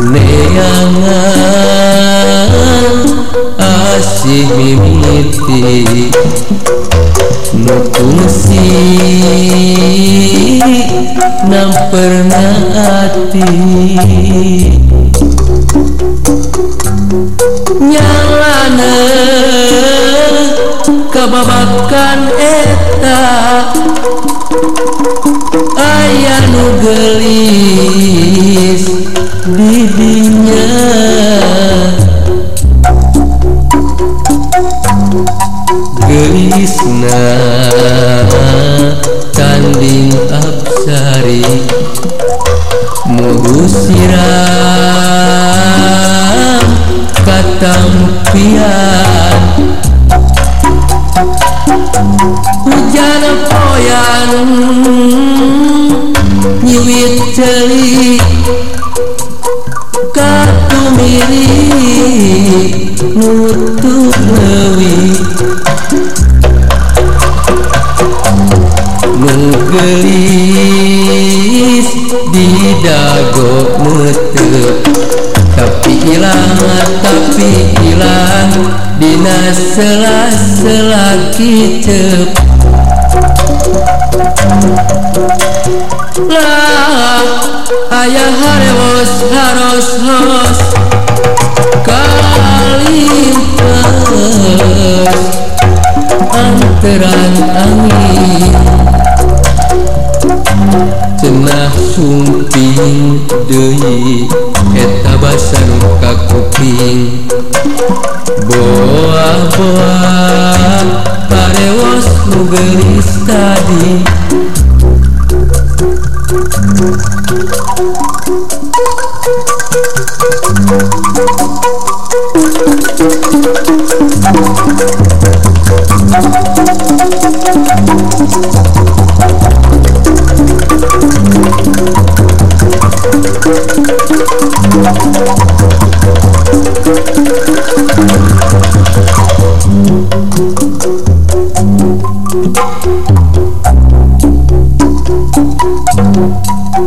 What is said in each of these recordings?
neangan asih mimiti. Nutung si nam pernah ati nyalana kebabakan eta. Ayah nu gelis gelisna tanding absari murus siram katampian hujan poyan tapi hilang Dina sela-selaki cep Lah ayah harus harus harus Kali antara angin Boa, voa Care o slugării stadii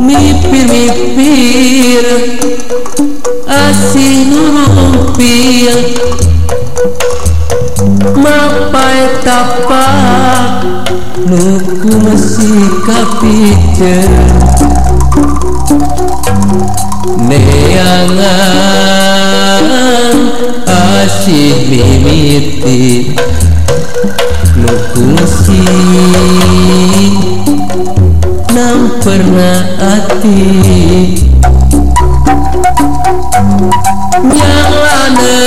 mipir-mipir asih nurumpir mapai tapak nuku masih kapicen neangan asih mimiti nuku masih pernah hati. Nyalane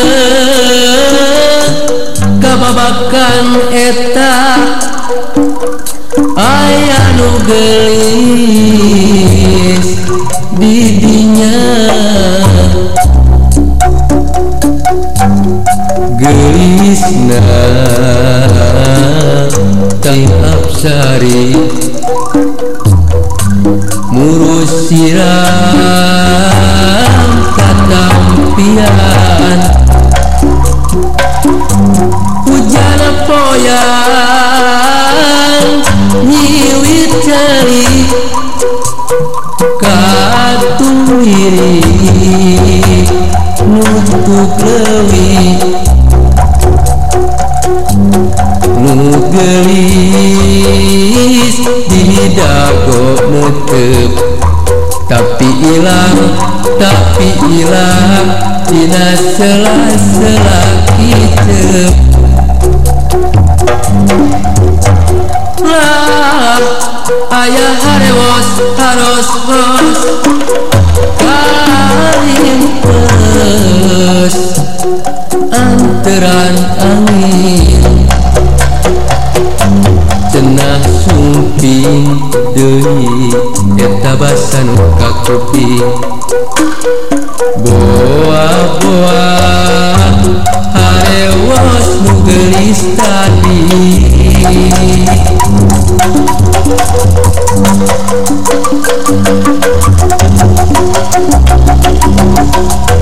kababakan eta ayah nu gelis didinya gelisna tangkap sari. hilang katampian hujan poyan nyiwit cari katuwiri nutuk lewi. Nugeri Ilatina sela-sela kicep Lah ayah harus, harus harus Kalim pes Anteran angin Cenah sumping deui Eta basa nu kakeping listani Thank